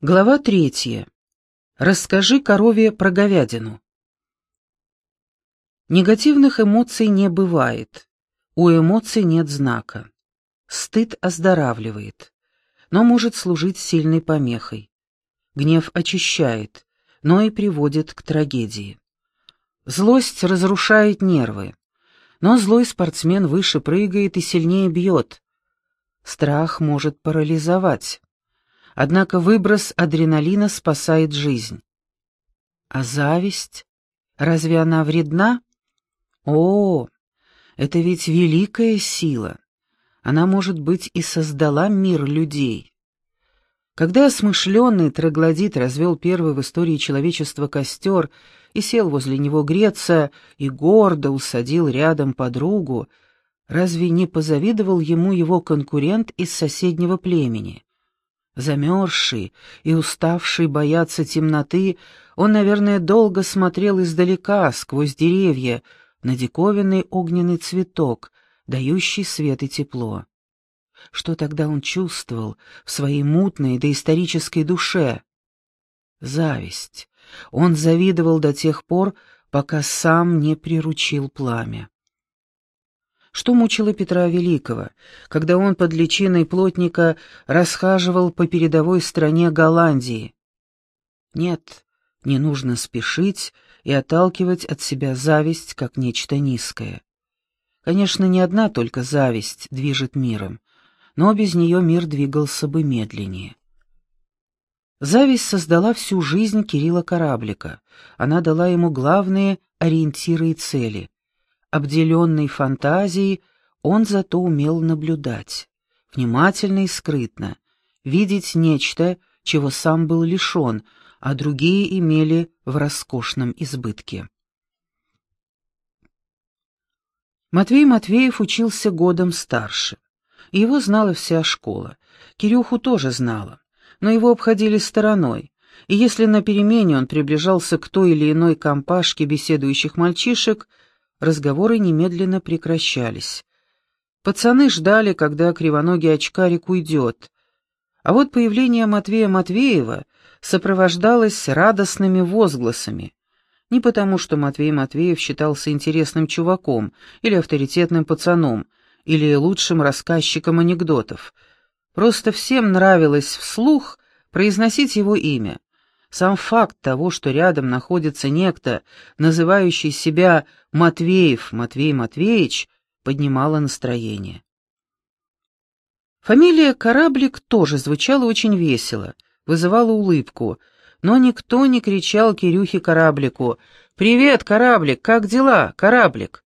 Глава третья. Расскажи корове про говядину. Негативных эмоций не бывает. У эмоций нет знака. Стыд оздоравливает, но может служить сильной помехой. Гнев очищает, но и приводит к трагедии. Злость разрушает нервы, но злой спортсмен выше прыгает и сильнее бьет. Страх может парализовать. Однако выброс адреналина спасает жизнь. А зависть? Разве она вредна? О, это ведь великая сила. Она, может быть, и создала мир людей. Когда осмышленный троглодит развел первый в истории человечества костер и сел возле него греться, и гордо усадил рядом подругу, разве не позавидовал ему его конкурент из соседнего племени? Замерзший и уставший бояться темноты, он, наверное, долго смотрел издалека, сквозь деревья, на диковинный огненный цветок, дающий свет и тепло. Что тогда он чувствовал в своей мутной доисторической душе? Зависть. Он завидовал до тех пор, пока сам не приручил пламя. Что мучило Петра Великого, когда он под личиной плотника расхаживал по передовой стране Голландии? Нет, не нужно спешить и отталкивать от себя зависть как нечто низкое. Конечно, не одна только зависть движет миром, но без нее мир двигался бы медленнее. Зависть создала всю жизнь Кирилла Кораблика. Она дала ему главные ориентиры и цели. Обделенный фантазией, он зато умел наблюдать, внимательно и скрытно, видеть нечто, чего сам был лишен, а другие имели в роскошном избытке. Матвей Матвеев учился годом старше. Его знала вся школа. Кирюху тоже знала, но его обходили стороной, и если на перемене он приближался к той или иной компашке беседующих мальчишек, разговоры немедленно прекращались. Пацаны ждали, когда кривоногий очкарик уйдет. А вот появление Матвея Матвеева сопровождалось радостными возгласами. Не потому, что Матвей Матвеев считался интересным чуваком или авторитетным пацаном, или лучшим рассказчиком анекдотов. Просто всем нравилось вслух произносить его имя. Сам факт того, что рядом находится некто, называющий себя Матвеев Матвей Матвеевич, поднимало настроение. Фамилия Кораблик тоже звучала очень весело, вызывала улыбку, но никто не кричал Кирюхе Кораблику «Привет, Кораблик, как дела, Кораблик?»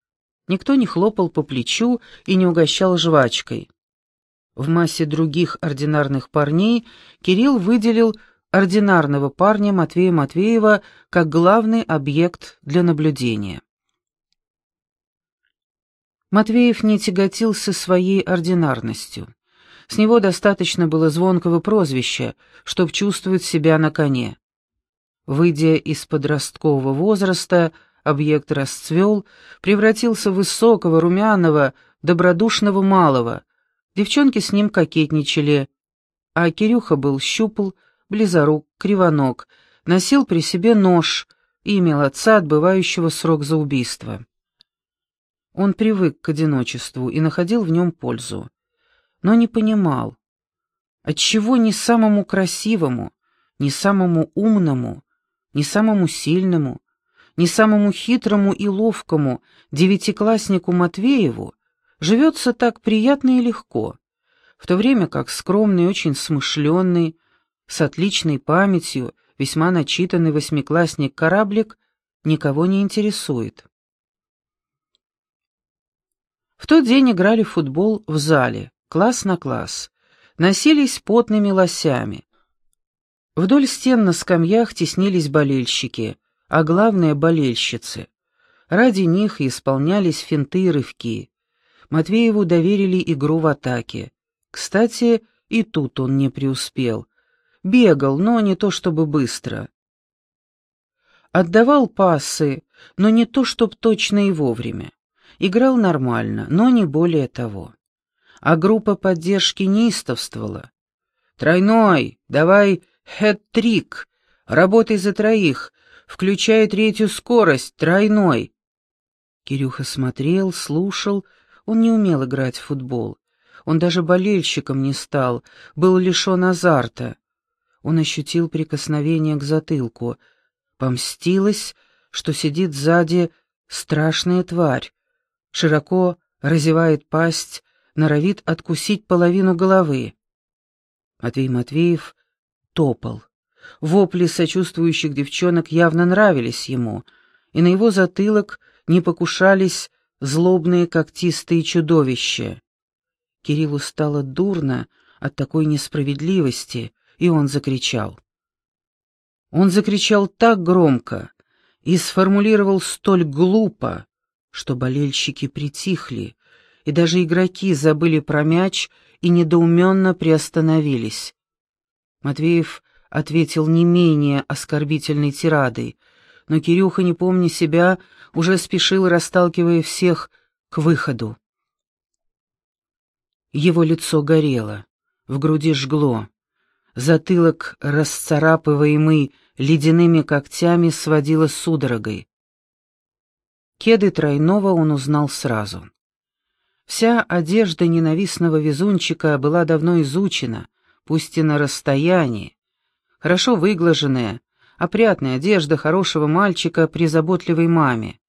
Никто не хлопал по плечу и не угощал жвачкой. В массе других ординарных парней Кирилл выделил ординарного парня Матвея Матвеева как главный объект для наблюдения. Матвеев не тяготился своей ординарностью. С него достаточно было звонкого прозвища, чтобы чувствовать себя на коне. Выйдя из подросткового возраста, объект расцвел, превратился в высокого, румяного, добродушного малого. Девчонки с ним кокетничали, а Кирюха был щупл, близорук, кривоног, носил при себе нож и имел отца, отбывающего срок за убийство. Он привык к одиночеству и находил в нем пользу, но не понимал, отчего ни самому красивому, ни самому умному, ни самому сильному, ни самому хитрому и ловкому девятикласснику Матвееву живется так приятно и легко, в то время как скромный очень смышленный, с отличной памятью, весьма начитанный восьмиклассник Кораблик никого не интересует. В тот день играли в футбол в зале, класс на класс. Носились потными лосями. Вдоль стен на скамьях теснились болельщики, а главное — болельщицы. Ради них исполнялись финты и рывки. Матвееву доверили игру в атаке. Кстати, и тут он не преуспел. Бегал, но не то чтобы быстро. Отдавал пасы, но не то чтоб точно и вовремя. Играл нормально, но не более того. А группа поддержки неистовствовала. «Тройной, давай Хэт-трик! Работай за троих! Включай третью скорость, тройной!» Кирюха смотрел, слушал, он не умел играть в футбол. Он даже болельщиком не стал, был лишен азарта. Он ощутил прикосновение к затылку. Помстилась, что сидит сзади страшная тварь. Широко разевает пасть, норовит откусить половину головы. Матвей Матвеев топал. Вопли сочувствующих девчонок явно нравились ему, и на его затылок не покушались злобные когтистые чудовища. Кириллу стало дурно от такой несправедливости, и он закричал. Он закричал так громко и сформулировал столь глупо, что болельщики притихли, и даже игроки забыли про мяч и недоуменно приостановились. Матвеев ответил не менее оскорбительной тирадой, но Кирюха, не помня себя, уже спешил, расталкивая всех, к выходу. Его лицо горело, в груди жгло. Затылок, расцарапываемый ледяными когтями, сводило судорогой. Кеды тройного он узнал сразу. Вся одежда ненавистного везунчика была давно изучена, пусть и на расстоянии. Хорошо выглаженная, опрятная одежда хорошего мальчика при заботливой маме.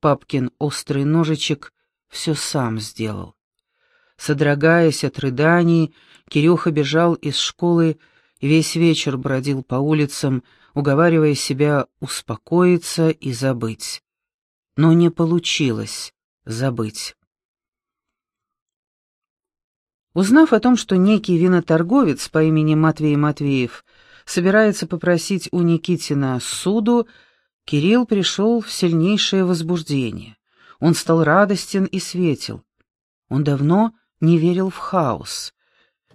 Папкин острый ножичек все сам сделал. Содрогаясь от рыданий, Кирюха бежал из школы и весь вечер бродил по улицам, уговаривая себя успокоиться и забыть. Но не получилось забыть. Узнав о том, что некий виноторговец по имени Матвей Матвеев собирается попросить у Никитина суду, Кирилл пришел в сильнейшее возбуждение. Он стал радостен и светел. Он давно не верил в хаос.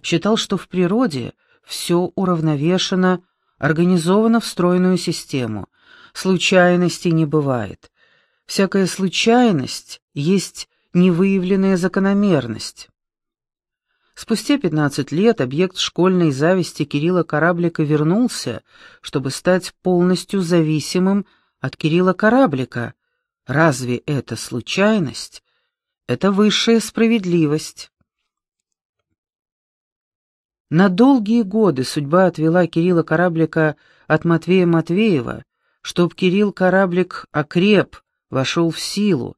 Считал, что в природе все уравновешено, организовано в стройную систему. Случайностей не бывает. Всякая случайность есть невыявленная закономерность. Спустя 15 лет объект школьной зависти Кирилла Кораблика вернулся, чтобы стать полностью зависимым от Кирилла Кораблика. Разве это случайность? Это высшая справедливость. На долгие годы судьба отвела Кирилла Кораблика от Матвея Матвеева, чтоб Кирилл Кораблик окреп, вошел в силу,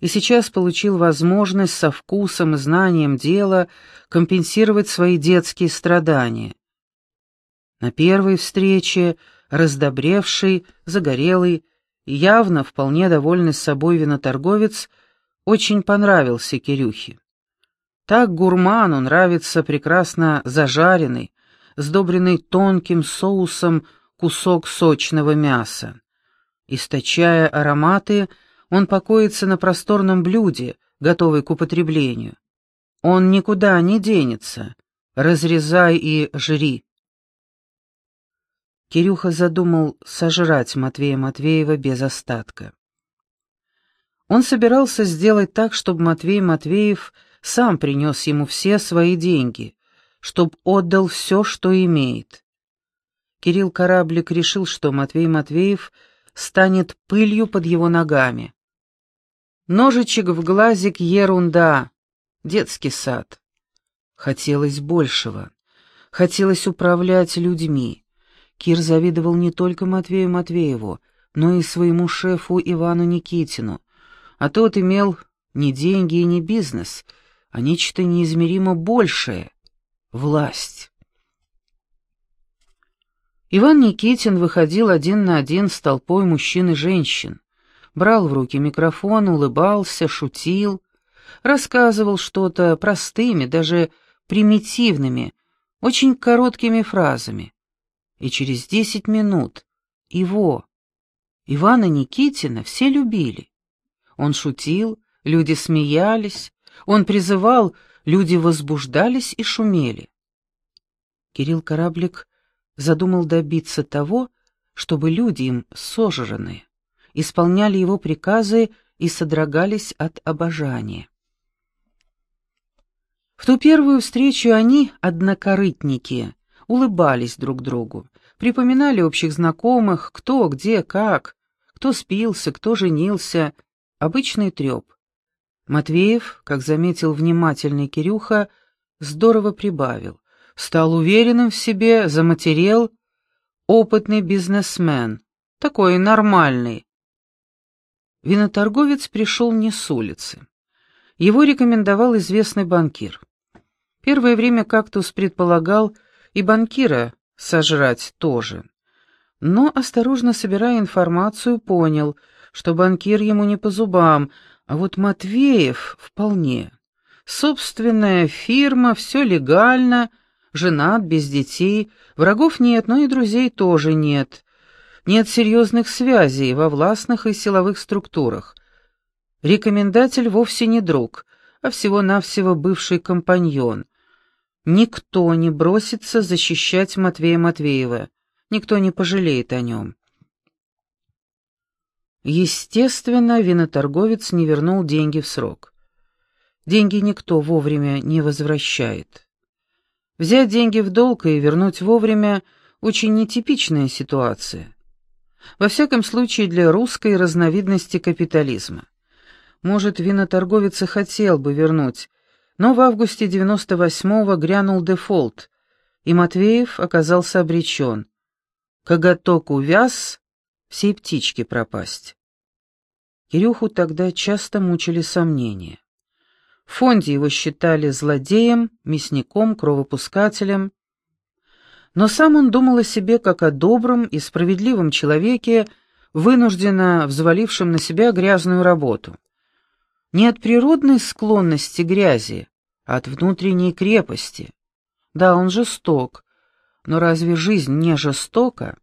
и сейчас получил возможность со вкусом и знанием дела компенсировать свои детские страдания. На первой встрече раздобревший, загорелый, явно вполне довольный собой виноторговец – очень понравился Кирюхе. Так гурману нравится прекрасно зажаренный, сдобренный тонким соусом кусок сочного мяса. Источая ароматы, он покоится на просторном блюде, готовый к употреблению. Он никуда не денется. Разрезай и жри. Кирюха задумал сожрать Матвея Матвеева без остатка. Он собирался сделать так, чтобы Матвей Матвеев сам принес ему все свои деньги, чтобы отдал все, что имеет. Кирилл Кораблик решил, что Матвей Матвеев станет пылью под его ногами. Ножичек в глазик — ерунда, детский сад. Хотелось большего. Хотелось управлять людьми. Кир завидовал не только Матвею Матвееву, но и своему шефу Ивану Никитину, а тот имел не деньги и не бизнес, а нечто неизмеримо большее — власть. Иван Никитин выходил один на один с толпой мужчин и женщин, брал в руки микрофон, улыбался, шутил, рассказывал что-то простыми, даже примитивными, очень короткими фразами. И через десять минут его, Ивана Никитина, все любили. Он шутил, люди смеялись, он призывал, люди возбуждались и шумели. Кирилл Кораблик задумал добиться того, чтобы люди им сожраны, исполняли его приказы и содрогались от обожания. В ту первую встречу они, однокорытники, улыбались друг другу, припоминали общих знакомых, кто, где, как, кто спился, кто женился. Обычный треп. Матвеев, как заметил внимательный Кирюха, здорово прибавил. Стал уверенным в себе, заматерел. Опытный бизнесмен. Такой нормальный. Виноторговец пришел не с улицы. Его рекомендовал известный банкир. Первое время кактус предполагал и банкира сожрать тоже. Но, осторожно собирая информацию, понял, что банкир ему не по зубам, а вот Матвеев вполне. Собственная фирма, все легально, женат, без детей, врагов нет, но и друзей тоже нет. Нет серьезных связей во властных и силовых структурах. Рекомендатель вовсе не друг, а всего-навсего бывший компаньон. Никто не бросится защищать Матвея Матвеева, никто не пожалеет о нем. Естественно, виноторговец не вернул деньги в срок. Деньги никто вовремя не возвращает. Взять деньги в долг и вернуть вовремя – очень нетипичная ситуация. Во всяком случае, для русской разновидности капитализма. Может, виноторговец и хотел бы вернуть, но в августе 98-го грянул дефолт, и Матвеев оказался обречен. Коготок увяз, всей птички пропасть. Кирюху тогда часто мучили сомнения. В фонде его считали злодеем, мясником, кровопускателем. Но сам он думал о себе как о добром и справедливом человеке, вынужденно взвалившем на себя грязную работу. Не от природной склонности грязи, а от внутренней крепости. Да, он жесток, но разве жизнь не жестока?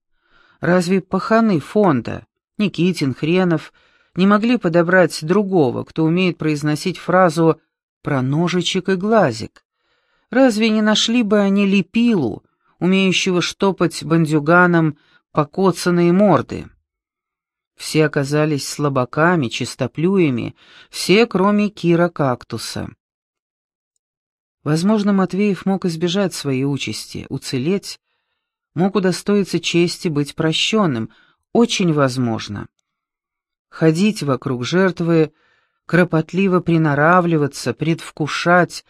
Разве паханы фонда, Никитин, Хренов, не могли подобрать другого, кто умеет произносить фразу про ножичек и глазик? Разве не нашли бы они лепилу, умеющего штопать бандюганом покоцанные морды? Все оказались слабаками, чистоплюями, все, кроме Кира Кактуса. Возможно, Матвеев мог избежать своей участи, уцелеть, мог удостоиться чести быть прощенным, очень возможно. Ходить вокруг жертвы, кропотливо приноравливаться, предвкушать,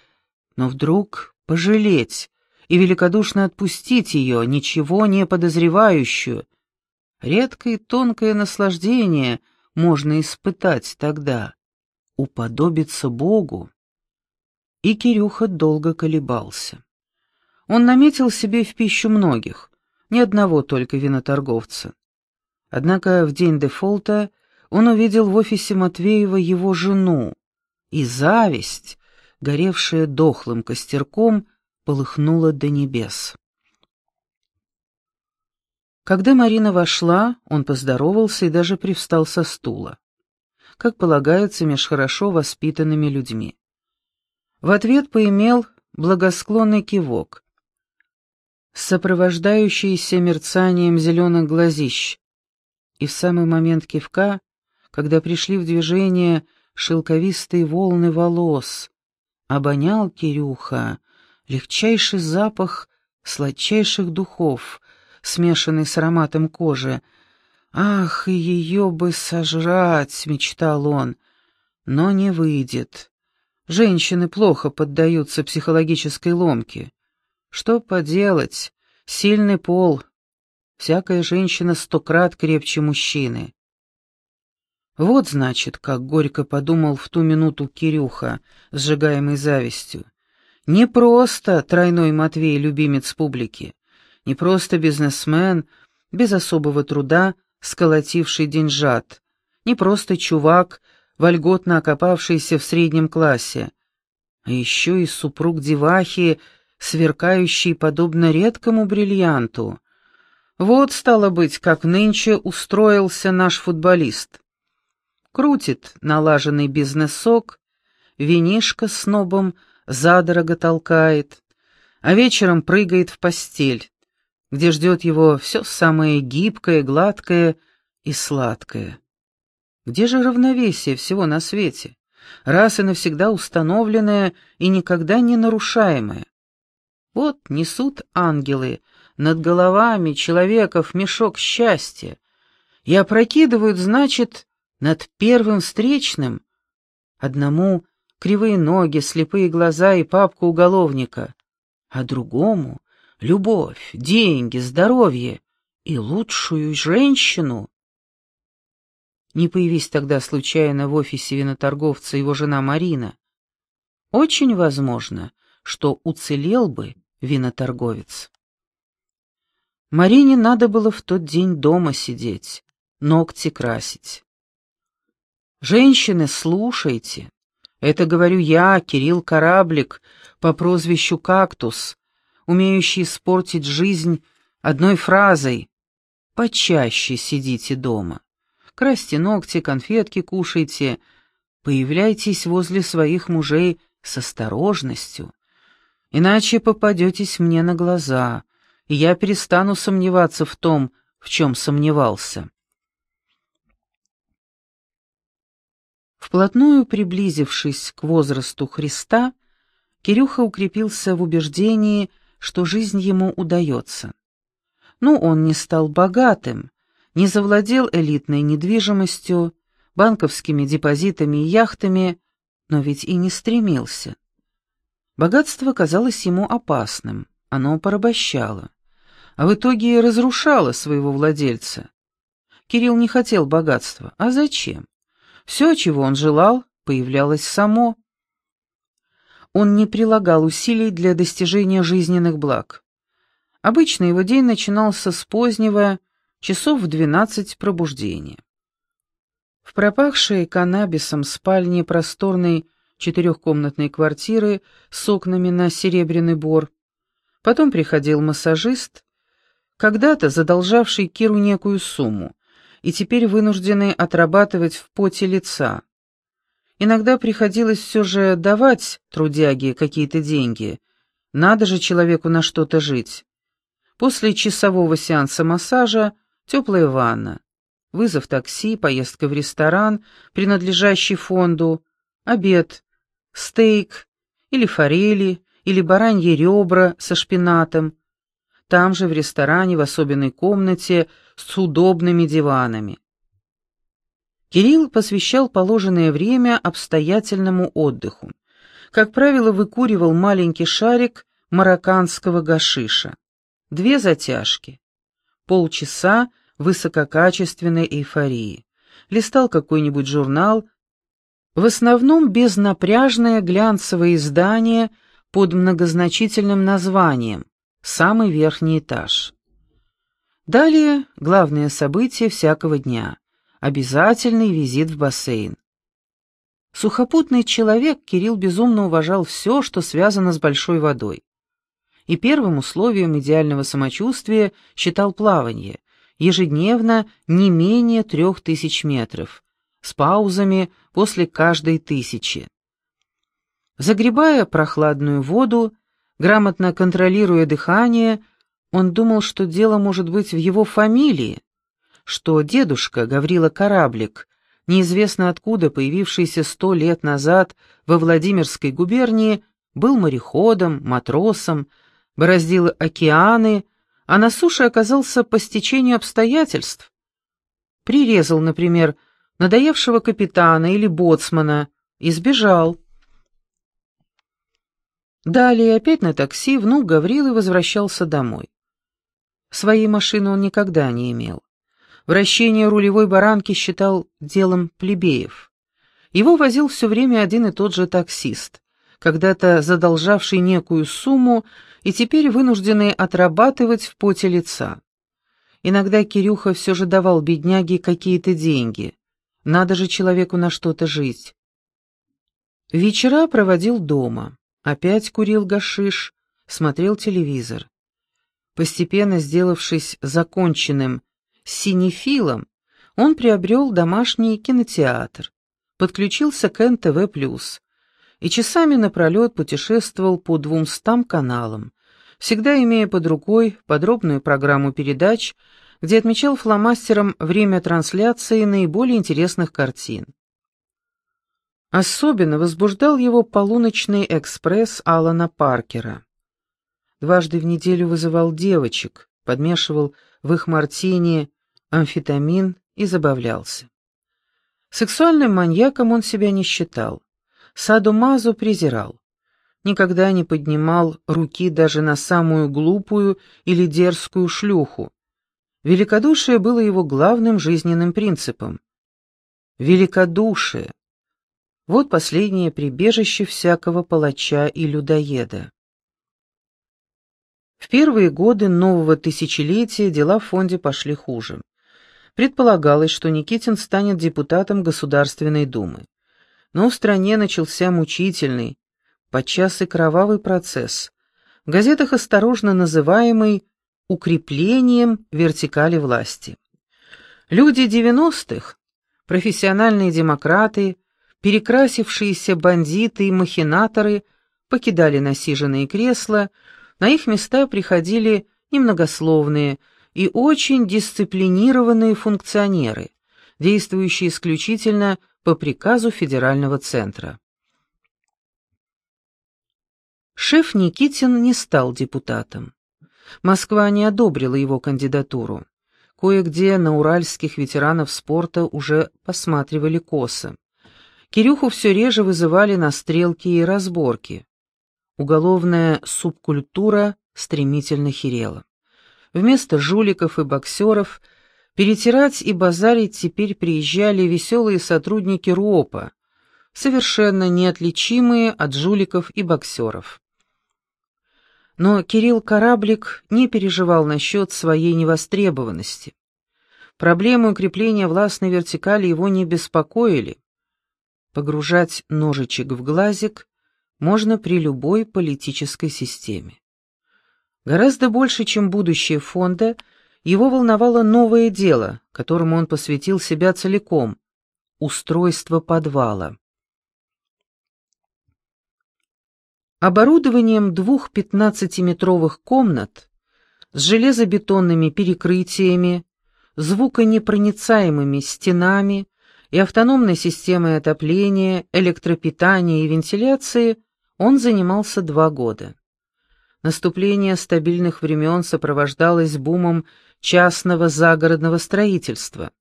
но вдруг пожалеть и великодушно отпустить ее, ничего не подозревающую. Редкое тонкое наслаждение можно испытать тогда, уподобиться Богу. И Кирюха долго колебался. Он наметил себе в пищу многих, ни одного только виноторговца. Однако в день дефолта он увидел в офисе Матвеева его жену, и зависть, горевшая дохлым костерком, полыхнула до небес. Когда Марина вошла, он поздоровался и даже привстал со стула, как полагается меж хорошо воспитанными людьми. В ответ поимел благосклонный кивок, сопровождающийся мерцанием зеленых глазищ. И в самый момент кивка, когда пришли в движение шелковистые волны волос, обонял Кирюха легчайший запах сладчайших духов, смешанный с ароматом кожи. «Ах, ее бы сожрать!» — мечтал он. Но не выйдет. Женщины плохо поддаются психологической ломке. Что поделать? Сильный пол. Всякая женщина сто крат крепче мужчины. Вот, значит, как горько подумал в ту минуту Кирюха, сжигаемый завистью. Не просто тройной Матвей, любимец публики, не просто бизнесмен, без особого труда, сколотивший деньжат, не просто чувак, вольготно окопавшийся в среднем классе, а еще и супруг девахи, сверкающий подобно редкому бриллианту. Вот, стало быть, как нынче устроился наш футболист. Крутит налаженный бизнесок, винишко с нобом задорого толкает, а вечером прыгает в постель, где ждет его все самое гибкое, гладкое и сладкое. Где же равновесие всего на свете, раз и навсегда установленное и никогда не нарушаемое? Вот несут ангелы над головами человеков мешок счастья и опрокидывают, значит, над первым встречным одному кривые ноги, слепые глаза и папку уголовника, а другому — любовь, деньги, здоровье и лучшую женщину. Не появись тогда случайно в офисе виноторговца его жена Марина. Очень возможно, что уцелел бы виноторговец. Марине надо было в тот день дома сидеть, ногти красить. «Женщины, слушайте, это говорю я, Кирилл Кораблик, по прозвищу «Кактус», умеющий испортить жизнь одной фразой. Почаще сидите дома. Красьте ногти, конфетки кушайте. Появляйтесь возле своих мужей с осторожностью. Иначе попадетесь мне на глаза, и я перестану сомневаться в том, в чем сомневался. Вплотную приблизившись к возрасту Христа, Кирюха укрепился в убеждении, что жизнь ему удается. Ну, он не стал богатым, не завладел элитной недвижимостью, банковскими депозитами и яхтами, но ведь и не стремился. Богатство казалось ему опасным, оно порабощало, а в итоге разрушало своего владельца. Кирилл не хотел богатства, а зачем? Все, чего он желал, появлялось само. Он не прилагал усилий для достижения жизненных благ. Обычно его день начинался с позднего, часов в двенадцать пробуждения. В пропахшей каннабисом спальне просторной четырехкомнатной квартиры с окнами на Серебряный Бор. Потом приходил массажист, когда-то задолжавший Киру некую сумму и теперь вынуждены отрабатывать в поте лица. Иногда приходилось все же давать трудяге какие-то деньги. Надо же человеку на что-то жить. После часового сеанса массажа теплая ванна, вызов такси, поездка в ресторан, принадлежащий фонду, обед, стейк или форели, или бараньи ребра со шпинатом, там же в ресторане в особенной комнате с удобными диванами. Кирилл посвящал положенное время обстоятельному отдыху. Как правило, выкуривал маленький шарик марокканского гашиша. Две затяжки. Полчаса высококачественной эйфории. Листал какой-нибудь журнал, в основном безнапряжное глянцевое издание под многозначительным названием самый верхний этаж. Далее главное событие всякого дня — обязательный визит в бассейн. Сухопутный человек Кирилл безумно уважал все, что связано с большой водой. И первым условием идеального самочувствия считал плавание, ежедневно не менее трех тысяч метров, с паузами после каждой тысячи. Загребая прохладную воду, Грамотно контролируя дыхание, он думал, что дело может быть в его фамилии, что дедушка Гаврила Кораблик, неизвестно откуда появившийся сто лет назад во Владимирской губернии, был мореходом, матросом, бороздил океаны, а на суше оказался по стечению обстоятельств. Прирезал, например, надоевшего капитана или боцмана и сбежал. Далее опять на такси внук Гаврилы возвращался домой. Своей машины он никогда не имел. Вращение рулевой баранки считал делом плебеев. Его возил все время один и тот же таксист, когда-то задолжавший некую сумму и теперь вынужденный отрабатывать в поте лица. Иногда Кирюха все же давал бедняге какие-то деньги. Надо же человеку на что-то жить. Вечера проводил дома. Опять курил гашиш, смотрел телевизор. Постепенно сделавшись законченным синефилом, он приобрел домашний кинотеатр, подключился к НТВ+, и часами напролет путешествовал по двумстам каналам, всегда имея под рукой подробную программу передач, где отмечал фломастером время трансляции наиболее интересных картин. Особенно возбуждал его полуночный экспресс Алана Паркера. дважды в неделю вызывал девочек, подмешивал в их мартини амфетамин и забавлялся. Сексуальным маньяком он себя не считал. Саду-мазу презирал. Никогда не поднимал руки даже на самую глупую или дерзкую шлюху. Великодушие было его главным жизненным принципом. Великодушие. Вот последнее прибежище всякого палача и людоеда. В первые годы нового тысячелетия дела в фонде пошли хуже. Предполагалось, что Никитин станет депутатом Государственной Думы. Но в стране начался мучительный, подчас и кровавый процесс, в газетах осторожно называемый «укреплением вертикали власти». Люди 90-х, профессиональные демократы, перекрасившиеся бандиты и махинаторы покидали насиженные кресла, на их места приходили немногословные, и очень дисциплинированные функционеры, действующие исключительно по приказу федерального центра. Шеф Никитин не стал депутатом. Москва не одобрила его кандидатуру. Кое-где на уральских ветеранов спорта уже посматривали косо. Кирюху все реже вызывали на стрелки и разборки. Уголовная субкультура стремительно херела. Вместо жуликов и боксеров перетирать и базарить теперь приезжали веселые сотрудники РУОПа, совершенно неотличимые от жуликов и боксеров. Но Кирилл Кораблик не переживал насчет своей невостребованности. Проблемы укрепления властной вертикали его не беспокоили. Погружать ножичек в глазик можно при любой политической системе. Гораздо больше, чем будущее фонда, его волновало новое дело, которому он посвятил себя целиком — устройство подвала. Оборудованием двух пятнадцатиметровых комнат с железобетонными перекрытиями, звуконепроницаемыми стенами и автономной системой отопления, электропитания и вентиляции он занимался два года. Наступление стабильных времен сопровождалось бумом частного загородного строительства,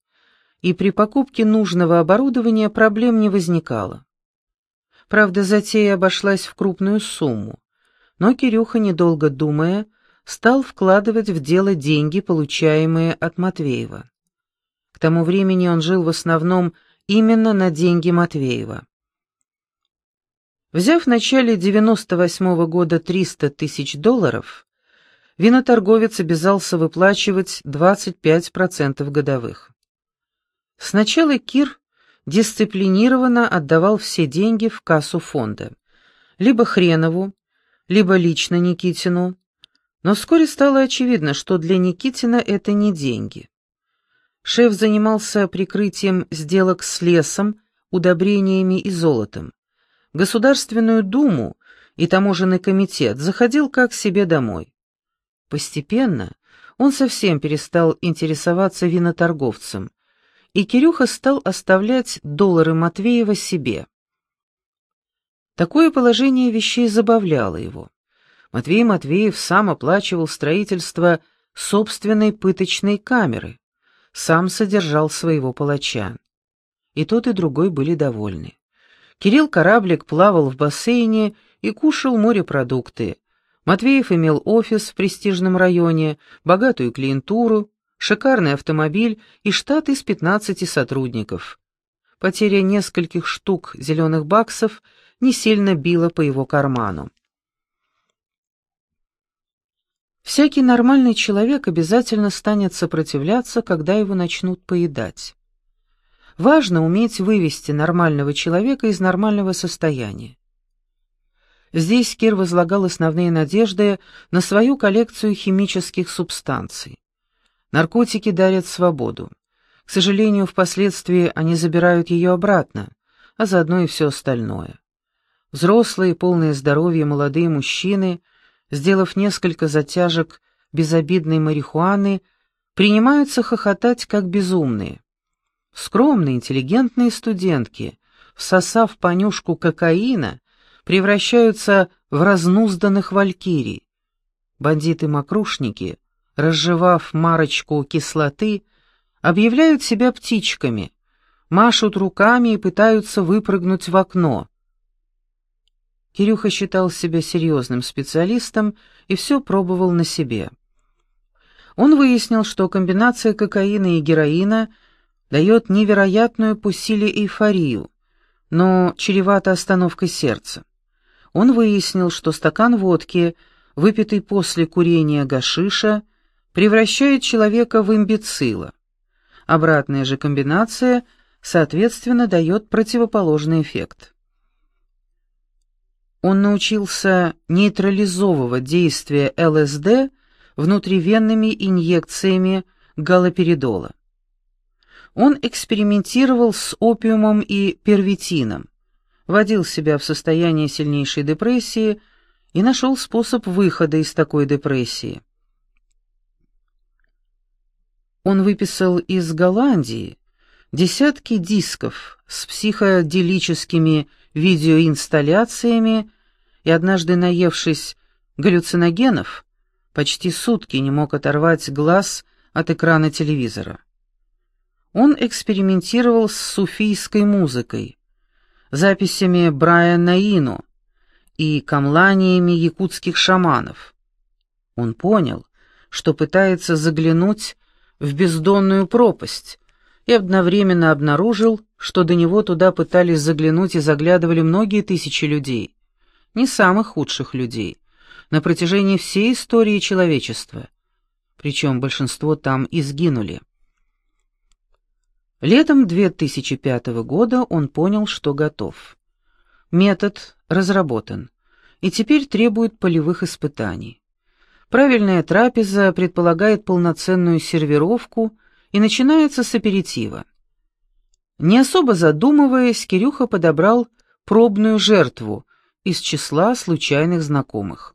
и при покупке нужного оборудования проблем не возникало. Правда, затея обошлась в крупную сумму, но Кирюха, недолго думая, стал вкладывать в дело деньги, получаемые от Матвеева. К тому времени он жил в основном именно на деньги Матвеева. Взяв в начале 98 -го года 300 тысяч долларов, виноторговец обязался выплачивать 25% годовых. Сначала Кир дисциплинированно отдавал все деньги в кассу фонда, либо Хренову, либо лично Никитину, но вскоре стало очевидно, что для Никитина это не деньги. Шеф занимался прикрытием сделок с лесом, удобрениями и золотом. Государственную Думу и таможенный комитет заходил как себе домой. Постепенно он совсем перестал интересоваться виноторговцем, и Кирюха стал оставлять доллары Матвеева себе. Такое положение вещей забавляло его. Матвей Матвеев сам оплачивал строительство собственной пыточной камеры, сам содержал своего палача. И тот, и другой были довольны. Кирилл Кораблик плавал в бассейне и кушал морепродукты. Матвеев имел офис в престижном районе, богатую клиентуру, шикарный автомобиль и штат из 15 сотрудников. Потеря нескольких штук зеленых баксов не сильно била по его карману. Всякий нормальный человек обязательно станет сопротивляться, когда его начнут поедать. Важно уметь вывести нормального человека из нормального состояния. Здесь Кир возлагал основные надежды на свою коллекцию химических субстанций. Наркотики дарят свободу. К сожалению, впоследствии они забирают ее обратно, а заодно и все остальное. Взрослые, полные здоровья молодые мужчины, сделав несколько затяжек безобидной марихуаны, принимаются хохотать как безумные. Скромные, интеллигентные студентки, всосав понюшку кокаина, превращаются в разнузданных валькирий. Бандиты-мокрушники, разжевав марочку кислоты, объявляют себя птичками, машут руками и пытаются выпрыгнуть в окно. Кирюха считал себя серьезным специалистом и все пробовал на себе. Он выяснил, что комбинация кокаина и героина дает невероятную по силе эйфорию, но чревата остановкой сердца. Он выяснил, что стакан водки, выпитый после курения гашиша, превращает человека в имбецила. Обратная же комбинация, соответственно, дает противоположный эффект. Он научился нейтрализовывать действие ЛСД внутривенными инъекциями галоперидола. Он экспериментировал с опиумом и первитином, вводил себя в состояние сильнейшей депрессии и нашел способ выхода из такой депрессии. Он выписал из Голландии десятки дисков с психоделическими видеоинсталляциями и однажды наевшись галлюциногенов, почти сутки не мог оторвать глаз от экрана телевизора. Он экспериментировал с суфийской музыкой, записями Брайана Ино и камланиями якутских шаманов. Он понял, что пытается заглянуть в бездонную пропасть, и одновременно обнаружил, что до него туда пытались заглянуть и заглядывали многие тысячи людей, не самых худших людей, на протяжении всей истории человечества, причем большинство там и сгинули. Летом 2005 года он понял, что готов. Метод разработан и теперь требует полевых испытаний. Правильная трапеза предполагает полноценную сервировку и начинается с аперитива. Не особо задумываясь, Кирюха подобрал пробную жертву из числа случайных знакомых.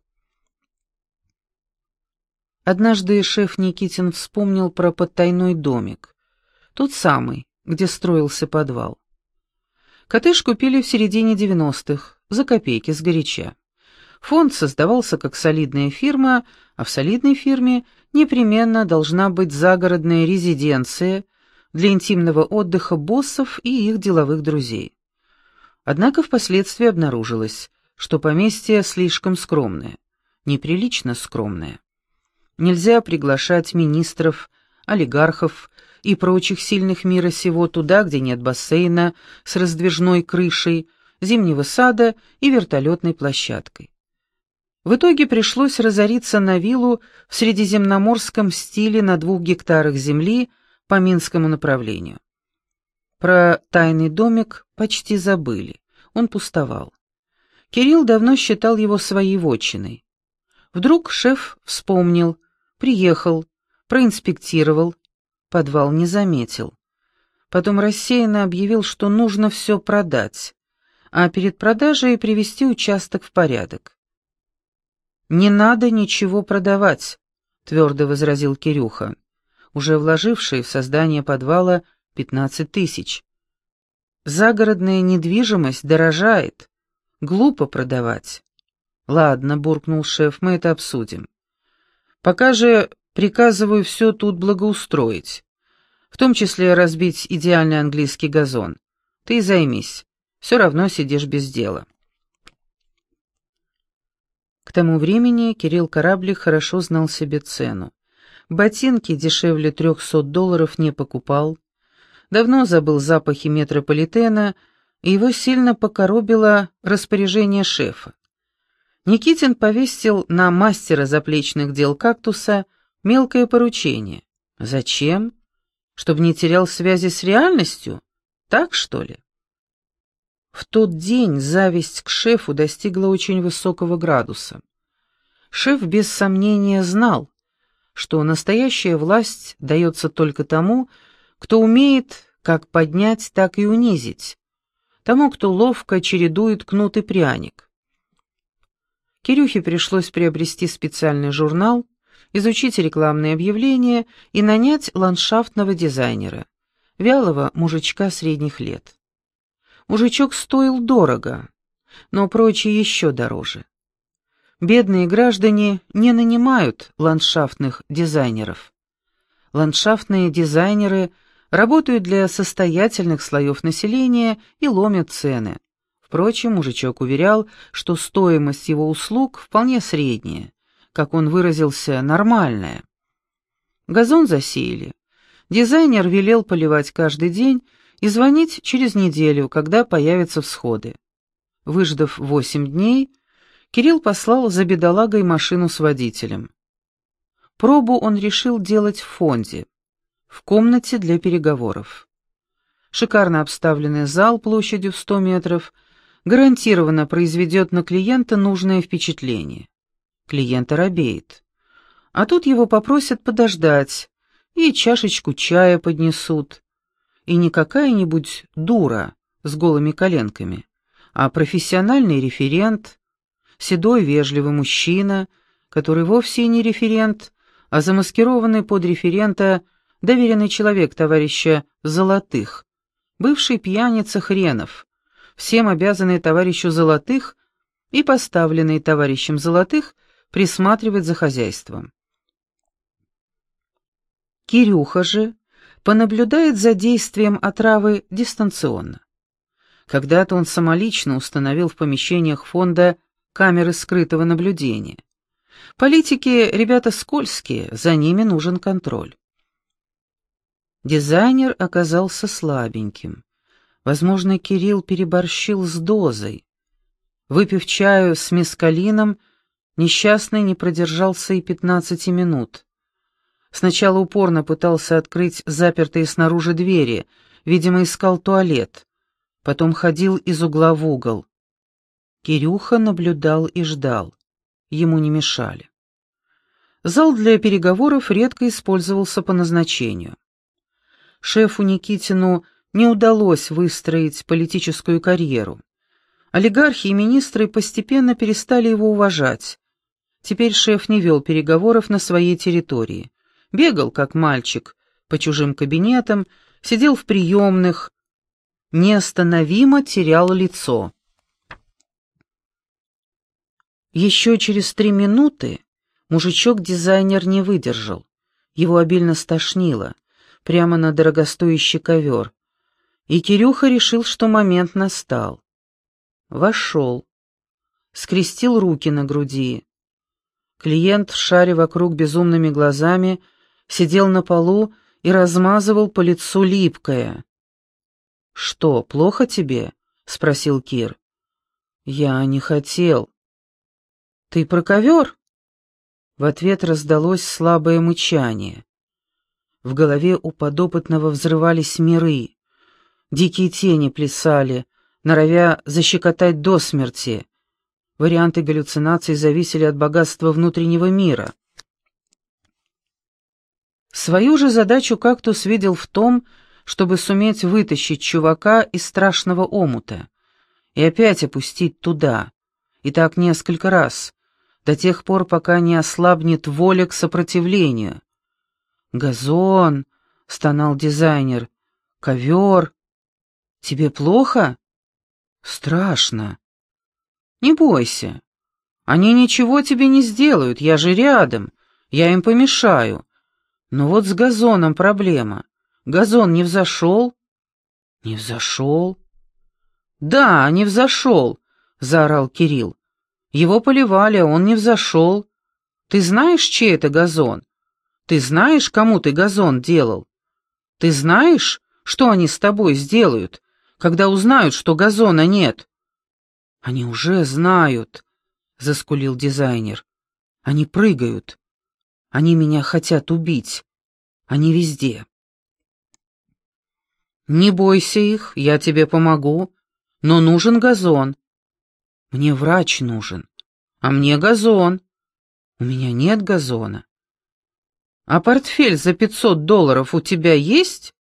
Однажды шеф Никитин вспомнил про подтайной домик. Тот самый, где строился подвал. Коттедж купили в середине 90-х, за копейки сгоряча. Фонд создавался как солидная фирма, а в солидной фирме непременно должна быть загородная резиденция для интимного отдыха боссов и их деловых друзей. Однако впоследствии обнаружилось, что поместье слишком скромное, неприлично скромное. Нельзя приглашать министров, олигархов, и прочих сильных мира сего туда, где нет бассейна с раздвижной крышей, зимнего сада и вертолетной площадкой. В итоге пришлось разориться на виллу в средиземноморском стиле на двух гектарах земли по Минскому направлению. Про тайный домик почти забыли, он пустовал. Кирилл давно считал его своей вотчиной. Вдруг шеф вспомнил, приехал, проинспектировал, подвал не заметил. Потом рассеянно объявил, что нужно все продать, а перед продажей привести участок в порядок. «Не надо ничего продавать», — твердо возразил Кирюха, уже вложивший в создание подвала пятнадцать тысяч. «Загородная недвижимость дорожает. Глупо продавать». «Ладно», — буркнул шеф, — «мы это обсудим. Пока же Приказываю все тут благоустроить, в том числе разбить идеальный английский газон. Ты займись, все равно сидишь без дела. К тому времени Кирилл Кораблик хорошо знал себе цену. Ботинки дешевле трехсот долларов не покупал, давно забыл запахи метрополитена, и его сильно покоробило распоряжение шефа. Никитин повесил на мастера заплечных дел кактуса Мелкое поручение. Зачем? Чтобы не терял связи с реальностью? Так, что ли? В тот день зависть к шефу достигла очень высокого градуса. Шеф без сомнения знал, что настоящая власть дается только тому, кто умеет как поднять, так и унизить, тому, кто ловко чередует кнут и пряник. Кирюхе пришлось приобрести специальный журнал, изучить рекламные объявления и нанять ландшафтного дизайнера, вялого мужичка средних лет. Мужичок стоил дорого, но прочие еще дороже. Бедные граждане не нанимают ландшафтных дизайнеров. Ландшафтные дизайнеры работают для состоятельных слоев населения и ломят цены. Впрочем, мужичок уверял, что стоимость его услуг вполне средняя, как он выразился, нормальная. Газон засеяли. Дизайнер велел поливать каждый день и звонить через неделю, когда появятся всходы. Выждав восемь дней, Кирилл послал за бедолагой машину с водителем. Пробу он решил делать в фонде, в комнате для переговоров. Шикарно обставленный зал площадью в 100 метров гарантированно произведет на клиента нужное впечатление. Клиент робеет. А тут его попросят подождать, и чашечку чая поднесут. И не какая-нибудь дура с голыми коленками, а профессиональный референт, седой вежливый мужчина, который вовсе не референт, а замаскированный под референта доверенный человек товарища Золотых, бывший пьяница Хренов, всем обязанный товарищу Золотых и поставленный товарищем Золотых присматривать за хозяйством. Кирюха же понаблюдает за действием отравы дистанционно. Когда-то он самолично установил в помещениях фонда камеры скрытого наблюдения. Политики — ребята скользкие, за ними нужен контроль. Дизайнер оказался слабеньким. Возможно, Кирилл переборщил с дозой. Выпив чаю с мескалином, несчастный не продержался и пятнадцати минут. Сначала упорно пытался открыть запертые снаружи двери, видимо, искал туалет. Потом ходил из угла в угол. Кирюха наблюдал и ждал. Ему не мешали. Зал для переговоров редко использовался по назначению. Шефу Никитину не удалось выстроить политическую карьеру. Олигархи и министры постепенно перестали его уважать. Теперь шеф не вел переговоров на своей территории. Бегал, как мальчик, по чужим кабинетам, сидел в приемных, неостановимо терял лицо. Еще через три минуты мужичок-дизайнер не выдержал. Его обильно стошнило, прямо на дорогостоящий ковер. И Кирюха решил, что момент настал. Вошел. Скрестил руки на груди. Клиент, шаря вокруг безумными глазами, сидел на полу и размазывал по лицу липкое. «Что, плохо тебе?» — спросил Кир. «Я не хотел», «Ты про ковер?» В ответ раздалось слабое мычание. В голове у подопытного взрывались миры. Дикие тени плясали, норовя защекотать до смерти. Варианты галлюцинаций зависели от богатства внутреннего мира. Свою же задачу кактус видел в том, чтобы суметь вытащить чувака из страшного омута и опять опустить туда. И так несколько раз, до тех пор, пока не ослабнет воля к сопротивлению. «Газон!» — стонал дизайнер. «Ковер! Тебе плохо?» «Страшно!» «Не бойся. Они ничего тебе не сделают, я же рядом, я им помешаю. Но вот с газоном проблема. Газон не взошел?» «Не взошел?» «Да, не взошел!» — заорал Кирилл. Его поливали, а он не взошел. Ты знаешь, чей это газон? Ты знаешь, кому ты газон делал? Ты знаешь, что они с тобой сделают, когда узнают, что газона нет?» «Они уже знают», — заскулил дизайнер. «Они прыгают. Они меня хотят убить. Они везде». «Не бойся их, я тебе помогу, но нужен газон. Мне врач нужен. А мне газон. У меня нет газона. А портфель за пятьсот долларов у тебя есть?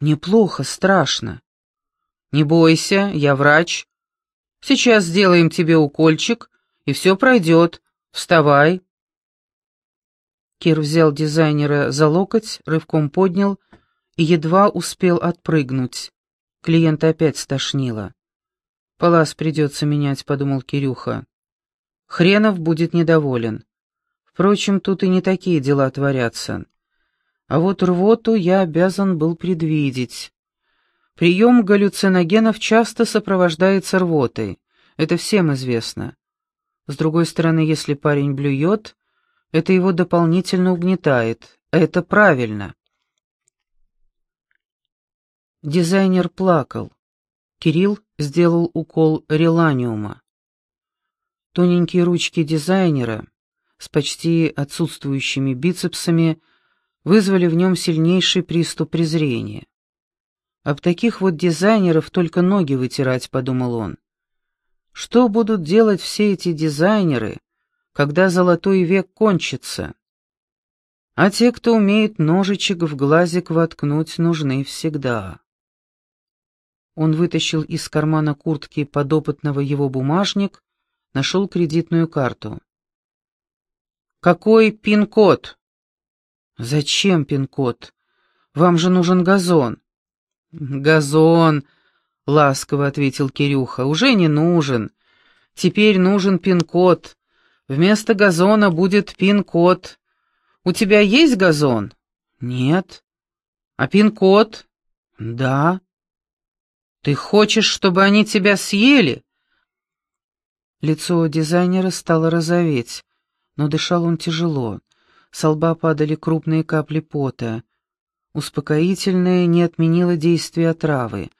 Мне плохо, страшно. Не бойся, я врач. Сейчас сделаем тебе укольчик, и все пройдет. Вставай. Кир взял дизайнера за локоть, рывком поднял и едва успел отпрыгнуть. Клиента опять стошнило. «Палас придется менять», — подумал Кирюха. Хренов будет недоволен. Впрочем, тут и не такие дела творятся. А вот рвоту я обязан был предвидеть. Прием галлюциногенов часто сопровождается рвотой. Это всем известно. С другой стороны, если парень блюет, это его дополнительно угнетает. Это правильно. Дизайнер плакал. Кирилл сделал укол реланиума. Тоненькие ручки дизайнера с почти отсутствующими бицепсами вызвали в нем сильнейший приступ презрения. «Об таких вот дизайнеров только ноги вытирать», — подумал он. «Что будут делать все эти дизайнеры, когда золотой век кончится?» А те, кто умеет ножичек в глазик воткнуть, нужны всегда. Он вытащил из кармана куртки подопытного его бумажник, нашел кредитную карту. «Какой пин-код?» «Зачем пин-код? Вам же нужен газон». «Газон», — ласково ответил Кирюха, — «уже не нужен. Теперь нужен пин-код. Вместо газона будет пин-код. У тебя есть газон?» «Нет». «А пин-код?» «Да». Ты хочешь, чтобы они тебя съели?» Лицо дизайнера стало розоветь, но дышал он тяжело. С лба падали крупные капли пота. Успокоительное не отменило действия отравы,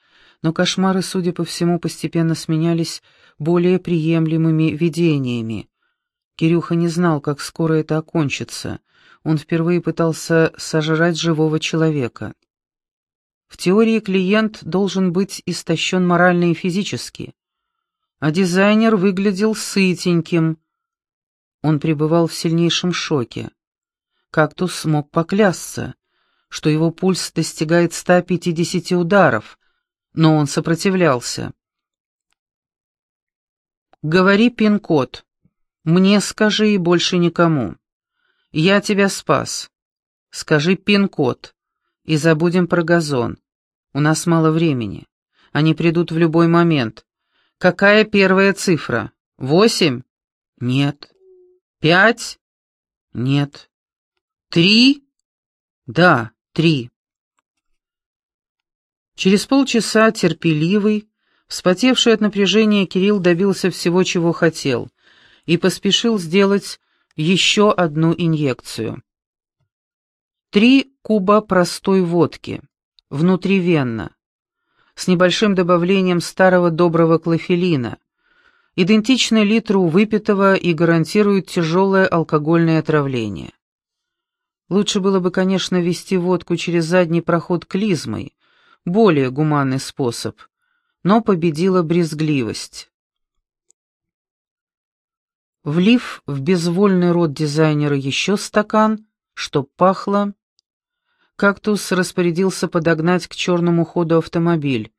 но кошмары, судя по всему, постепенно сменялись более приемлемыми видениями. Кирюха не знал, как скоро это окончится. Он впервые пытался сожрать живого человека. В теории клиент должен быть истощен морально и физически, а дизайнер выглядел сытеньким. Он пребывал в сильнейшем шоке. Кактус смог поклясться, что его пульс достигает 150 ударов, но он сопротивлялся. «Говори пин-код. Мне скажи и больше никому. Я тебя спас. Скажи пин-код и забудем про газон. У нас мало времени. Они придут в любой момент. Какая первая цифра? Восемь? Нет. Пять? Нет. Три? Да, три. Через полчаса терпеливый, вспотевший от напряжения Кирилл добился всего, чего хотел, и поспешил сделать еще одну инъекцию. Три куба простой водки, внутривенно, с небольшим добавлением старого доброго клофелина, идентичный литру выпитого и гарантирует тяжелое алкогольное отравление. Лучше было бы, конечно, вести водку через задний проход клизмой, более гуманный способ, но победила брезгливость. Влив в безвольный рот дизайнера еще стакан, что пахло Кактус распорядился подогнать к черному ходу автомобиль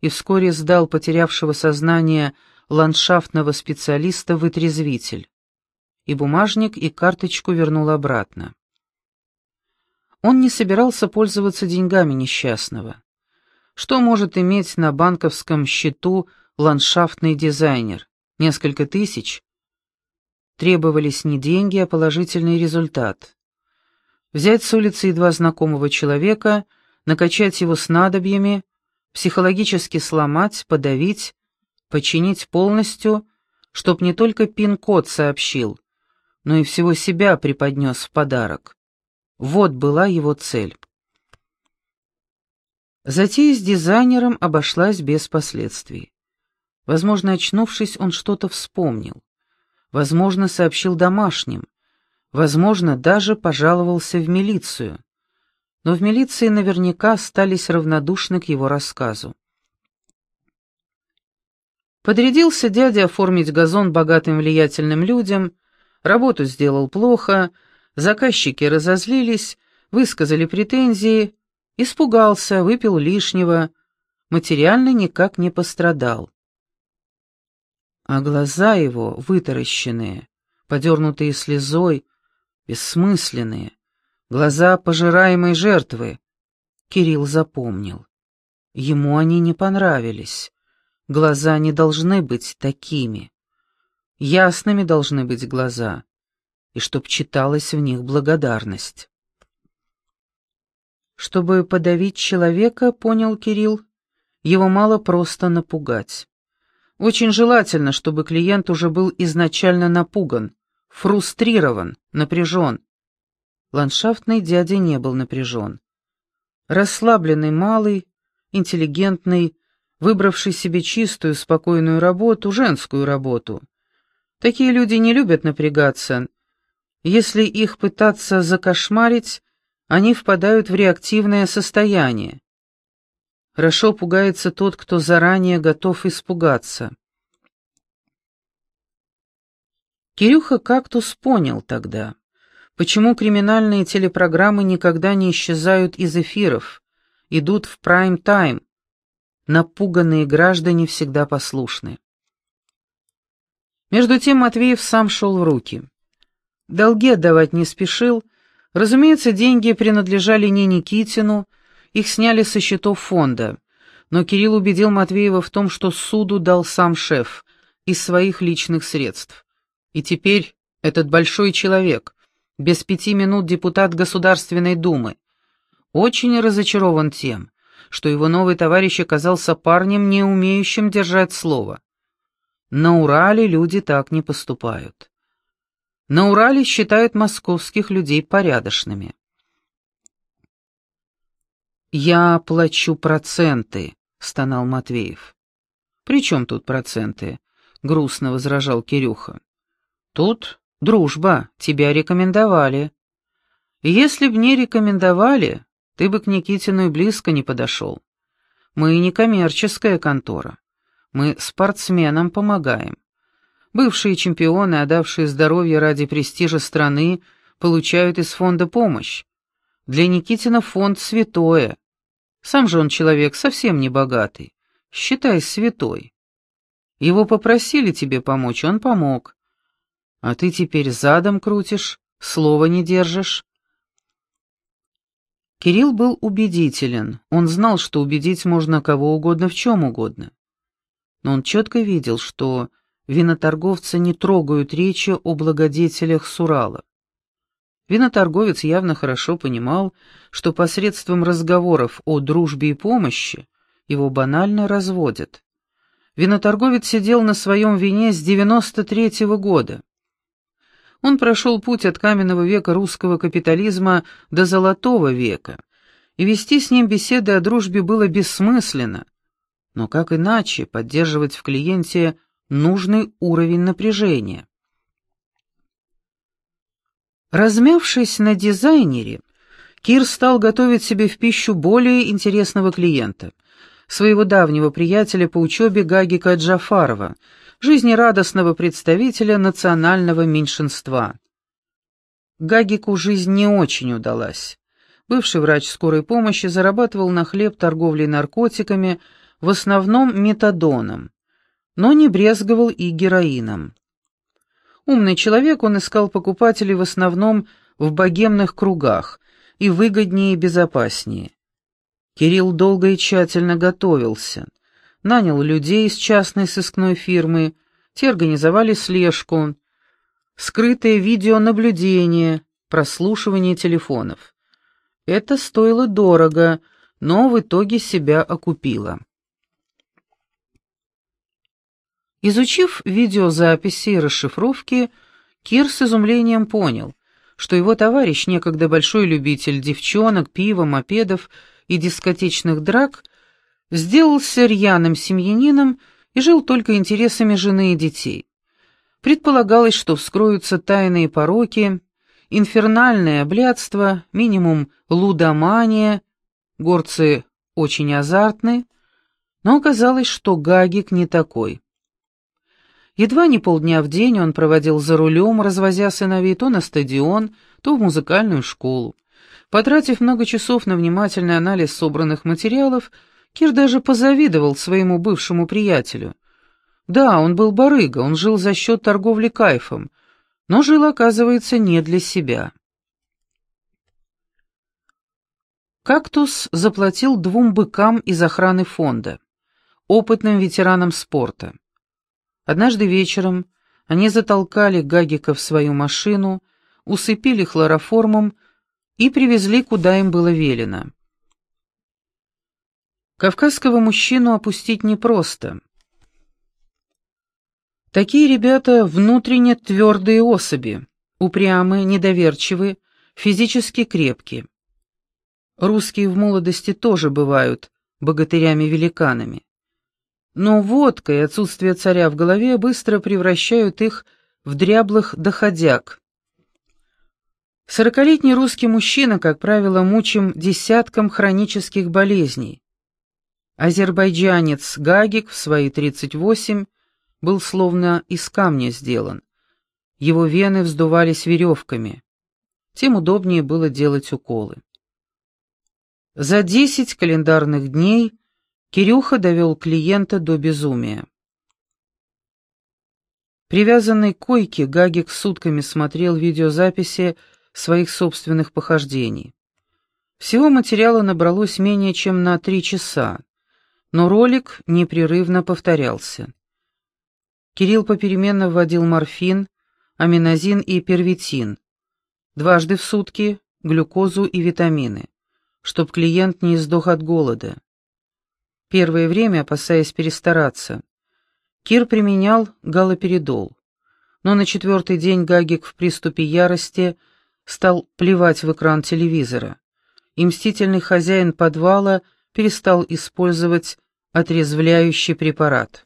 и вскоре сдал потерявшего сознание ландшафтного специалиста вытрезвитель. И бумажник, и карточку вернул обратно. Он не собирался пользоваться деньгами несчастного. Что может иметь на банковском счету ландшафтный дизайнер? Несколько тысяч? Требовались не деньги, а положительный результат взять с улицы едва знакомого человека, накачать его снадобьями, психологически сломать, подавить, починить полностью, чтоб не только пин-код сообщил, но и всего себя преподнес в подарок. Вот была его цель. Затея с дизайнером обошлась без последствий. Возможно, очнувшись, он что-то вспомнил. Возможно, сообщил домашним. Возможно, даже пожаловался в милицию. Но в милиции наверняка остались равнодушны к его рассказу. Подрядился дядя оформить газон богатым влиятельным людям, работу сделал плохо, заказчики разозлились, высказали претензии, испугался, выпил лишнего, материально никак не пострадал. А глаза его, вытаращенные, подернутые слезой, бессмысленные, глаза пожираемой жертвы. Кирилл запомнил. Ему они не понравились. Глаза не должны быть такими. ясными должны быть глаза, и чтоб читалась в них благодарность. Чтобы подавить человека, понял Кирилл, его мало просто напугать. Очень желательно, чтобы клиент уже был изначально напуган, фрустрирован, напряжен. Ландшафтный дядя не был напряжен. Расслабленный малый, интеллигентный, выбравший себе чистую, спокойную работу, женскую работу. Такие люди не любят напрягаться. Если их пытаться закошмарить, они впадают в реактивное состояние. Хорошо пугается тот, кто заранее готов испугаться. Кирюха Кактус понял тогда, почему криминальные телепрограммы никогда не исчезают из эфиров, идут в прайм-тайм. Напуганные граждане всегда послушны. Между тем Матвеев сам шел в руки. Долги отдавать не спешил, Разумеется, деньги принадлежали не Никитину, их сняли со счетов фонда. Но Кирилл убедил Матвеева в том, что суду дал сам шеф из своих личных средств. И теперь этот большой человек, без пяти минут депутат Государственной Думы, очень разочарован тем, что его новый товарищ оказался парнем, не умеющим держать слово. На Урале люди так не поступают. На Урале считают московских людей порядочными. «Я плачу проценты», — стонал Матвеев. «При чем тут проценты?» — грустно возражал Кирюха. «Тут дружба, тебя рекомендовали. Если б не рекомендовали, ты бы к Никитину и близко не подошел. Мы не коммерческая контора. Мы спортсменам помогаем. Бывшие чемпионы, отдавшие здоровье ради престижа страны, получают из фонда помощь. Для Никитина фонд святое. Сам же он человек совсем не богатый. Считай, святой. Его попросили тебе помочь, он помог. А ты теперь задом крутишь, слова не держишь. Кирилл был убедителен. Он знал, что убедить можно кого угодно в чем угодно. Но он четко видел, что виноторговца не трогают речи о благодетелях Сурала. Виноторговец явно хорошо понимал, что посредством разговоров о дружбе и помощи его банально разводят. Виноторговец сидел на своем вине с 93-го года. Он прошел путь от каменного века русского капитализма до золотого века, и вести с ним беседы о дружбе было бессмысленно. Но как иначе поддерживать в клиенте нужный уровень напряжения. Размявшись на дизайнере, Кир стал готовить себе в пищу более интересного клиента, своего давнего приятеля по учебе Гагика Джафарова, жизнерадостного представителя национального меньшинства. Гагику жизнь не очень удалась. Бывший врач скорой помощи зарабатывал на хлеб торговлей наркотиками, в основном метадоном но не брезговал и героином. Умный человек, он искал покупателей в основном в богемных кругах и выгоднее и безопаснее. Кирилл долго и тщательно готовился, нанял людей из частной сыскной фирмы, те организовали слежку, скрытое видеонаблюдение, прослушивание телефонов. Это стоило дорого, но в итоге себя окупило. Изучив видеозаписи и расшифровки, Кир с изумлением понял, что его товарищ, некогда большой любитель девчонок, пива, мопедов и дискотечных драк, сделался рьяным семьянином и жил только интересами жены и детей. Предполагалось, что вскроются тайные пороки, инфернальное блядство, минимум лудомания, горцы очень азартны, но оказалось, что Гагик не такой. Едва не полдня в день он проводил за рулем, развозя сыновей то на стадион, то в музыкальную школу. Потратив много часов на внимательный анализ собранных материалов, Кир даже позавидовал своему бывшему приятелю. Да, он был барыга, он жил за счет торговли кайфом, но жил, оказывается, не для себя. «Кактус» заплатил двум быкам из охраны фонда, опытным ветеранам спорта. Однажды вечером Они затолкали Гагика в свою машину, усыпили хлороформом и привезли, куда им было велено. Кавказского мужчину опустить непросто. Такие ребята внутренне твердые особи, упрямые, недоверчивые, физически крепкие. Русские в молодости тоже бывают богатырями-великанами. Но водка и отсутствие царя в голове быстро превращают их в дряблых доходяг. Сорокалетний русский мужчина, как правило, мучим десятком хронических болезней. Азербайджанец Гагик в свои 38 был словно из камня сделан. Его вены вздувались веревками. Тем удобнее было делать уколы. За десять календарных дней Кирюха довел клиента до безумия. Привязанный к койке, Гагик сутками смотрел видеозаписи своих собственных похождений. Всего материала набралось менее чем на три часа, но ролик непрерывно повторялся. Кирилл попеременно вводил морфин, аминозин и первитин, дважды в сутки глюкозу и витамины, чтоб клиент не сдох от голода. Первое время, опасаясь перестараться, Кир применял галоперидол, но на четвертый день Гагик в приступе ярости стал плевать в экран телевизора, и мстительный хозяин подвала перестал использовать отрезвляющий препарат.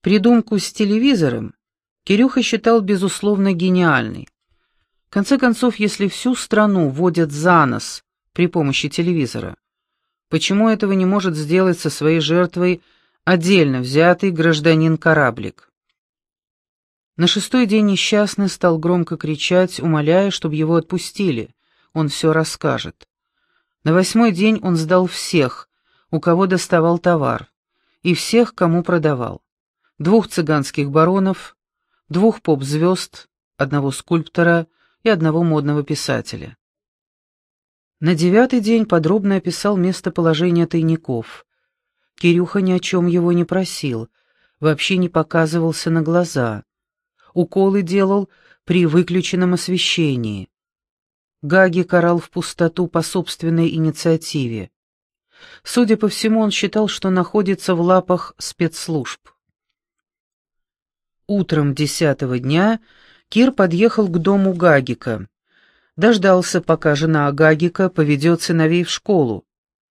Придумку с телевизором Кирюха считал безусловно гениальной. В конце концов, если всю страну водят за нос при помощи телевизора, почему этого не может сделать со своей жертвой отдельно взятый гражданин-кораблик? На шестой день несчастный стал громко кричать, умоляя, чтобы его отпустили, он все расскажет. На восьмой день он сдал всех, у кого доставал товар, и всех, кому продавал. Двух цыганских баронов, двух поп-звезд, одного скульптора и одного модного писателя. На девятый день подробно описал местоположение тайников. Кирюха ни о чем его не просил, вообще не показывался на глаза. Уколы делал при выключенном освещении. Гаги карал в пустоту по собственной инициативе. Судя по всему, он считал, что находится в лапах спецслужб. Утром десятого дня Кир подъехал к дому Гагика. Дождался, пока жена Гагика поведет сыновей в школу.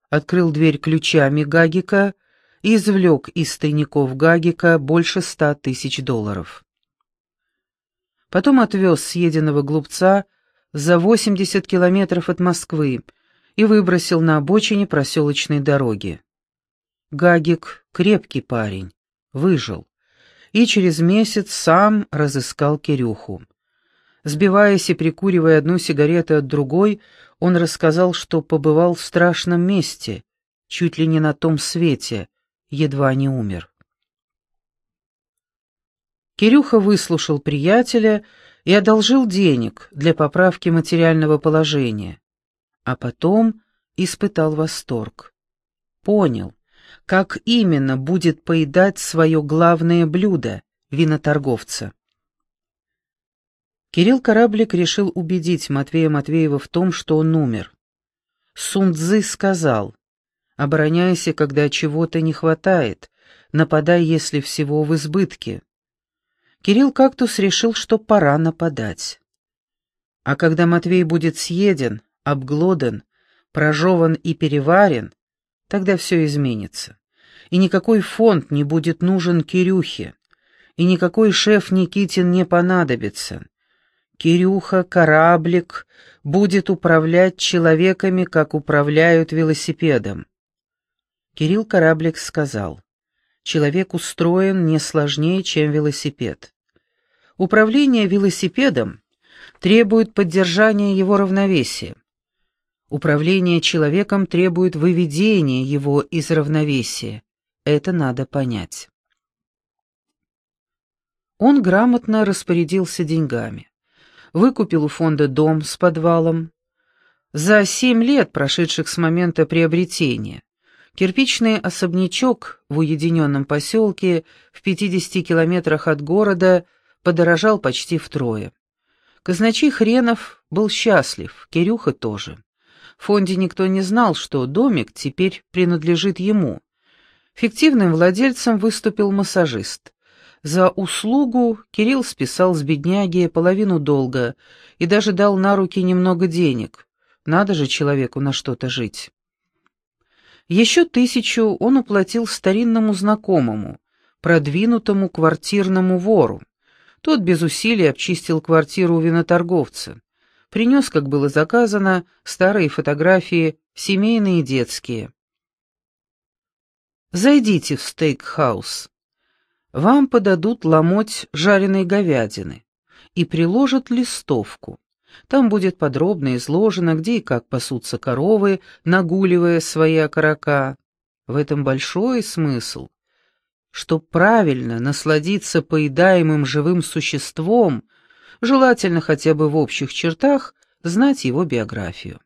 Открыл дверь ключами Гагика и извлек из тайников Гагика больше ста тысяч долларов. Потом отвез съеденного глупца за 80 километров от Москвы и выбросил на обочине проселочной дороги. Гагик — крепкий парень, выжил, и через месяц сам разыскал Кирюху. Сбиваясь и прикуривая одну сигарету от другой, он рассказал, что побывал в страшном месте, чуть ли не на том свете, едва не умер. Кирюха выслушал приятеля и одолжил денег для поправки материального положения, а потом испытал восторг. Понял, как именно будет поедать свое главное блюдо — виноторговца. Кирилл Кораблик решил убедить Матвея Матвеева в том, что он умер. Сунцзы сказал, «Обороняйся, когда чего-то не хватает, нападай, если всего в избытке». Кирилл Кактус решил, что пора нападать. А когда Матвей будет съеден, обглодан, прожеван и переварен, тогда все изменится. И никакой фонд не будет нужен Кирюхе, и никакой шеф Никитин не понадобится. Кирюха, кораблик, будет управлять человеками, как управляют велосипедом. Кирилл Кораблик сказал, человек устроен не сложнее, чем велосипед. Управление велосипедом требует поддержания его равновесия. Управление человеком требует выведения его из равновесия. Это надо понять. Он грамотно распорядился деньгами. Выкупил у фонда дом с подвалом. За семь лет, прошедших с момента приобретения, Кирпичный особнячок в уединенном поселке в 50 километрах от города подорожал почти втрое. Казначей Хренов был счастлив, Кирюха тоже. В фонде никто не знал, что домик теперь принадлежит ему. Фиктивным владельцем выступил массажист. За услугу Кирилл списал с бедняги половину долга и даже дал на руки немного денег. Надо же человеку на что-то жить. Еще тысячу он уплатил старинному знакомому, продвинутому квартирному вору. Тот без усилий обчистил квартиру у виноторговца. Принес, как было заказано, старые фотографии, семейные и детские. Зайдите в стейкхаус. Вам подадут ломоть жареной говядины и приложат листовку. Там будет подробно изложено, где и как пасутся коровы, нагуливая свои окорока. В этом большой смысл. Чтоб правильно насладиться поедаемым живым существом, желательно хотя бы в общих чертах знать его биографию.